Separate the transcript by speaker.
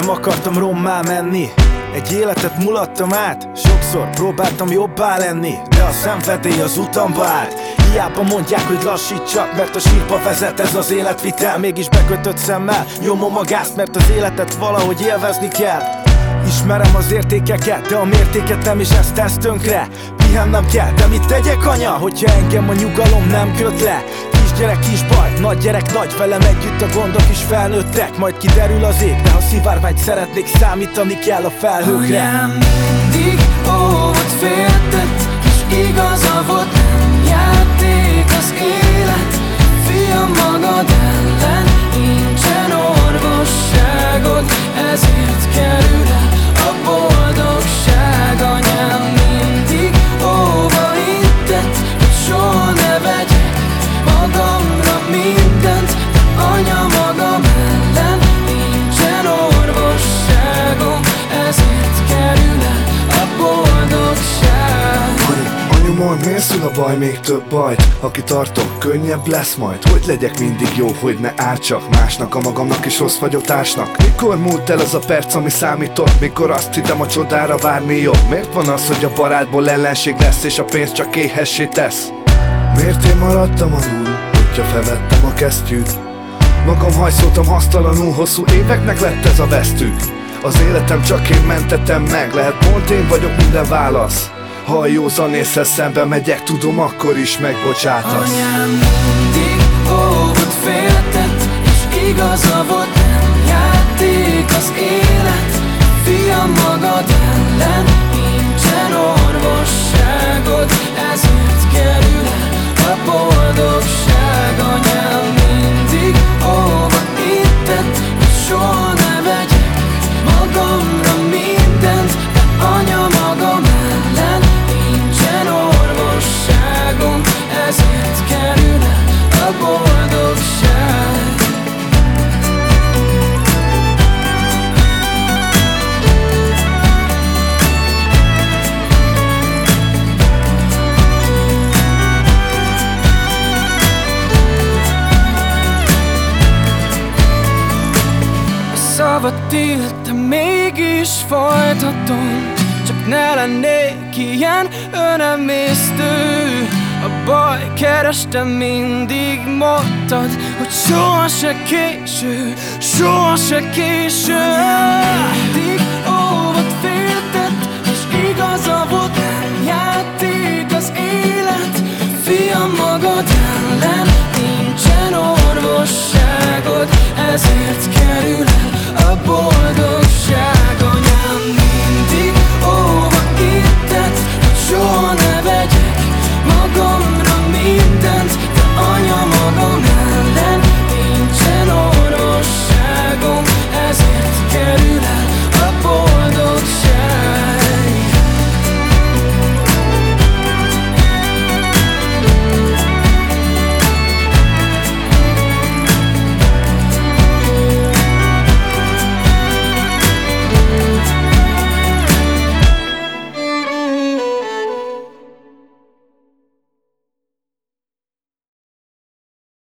Speaker 1: Nem akartam rommá menni. Egy életet mulattam át. Sokszor próbáltam jobbá lenni De a szenvedély az utamba állt. Hiába mondják, hogy lassítsak Mert a sírba vezet ez az életvitel Mégis bekötött szemmel. Nyomom a gázt, mert az életet valahogy élvezni kell. Ismerem az értékeket, de a mértéket nem is ezt tesz tönkre. Pihennem kell, de mit tegyek anya, hogyha engem a nyugalom nem köt le Kisgyerek, kis baj, nagy gyerek, nagy velem együtt a gondok is felnőttek. Majd kiderül az ég, de ha szivárvány szeretnék számítani kell a felhőkre.
Speaker 2: Anyám mindig óvott féltett,
Speaker 3: Miért szül a baj, még több bajt Aki tartok, könnyebb lesz majd. Hogy legyek mindig jó, hogy ne ártsak Másnak, a magamnak is rossz vagyok társnak. Mikor múlt el az a perc, ami számított? Mikor azt hittem a csodára bármi jobb Miért van az, hogy a barátból ellenség lesz És a pénz csak éhessé tesz? Miért én maradtam alul, hogyha felvettem a kesztyűt? Magam hajszoltam hasztalanul, hosszú éveknek lett ez a vesztük. Az életem csak én mentettem meg, lehet pont én vagyok minden válasz Ha a józan észre szembe megyek, tudom akkor is megbocsátasz.
Speaker 2: Anyám mindig óvott féltett szavat tilt, mégis folytatom. Csak ne lennék ilyen önemésztő A baj kerestem mindig mondtad Hogy soha se késő, soha se késő. Mindig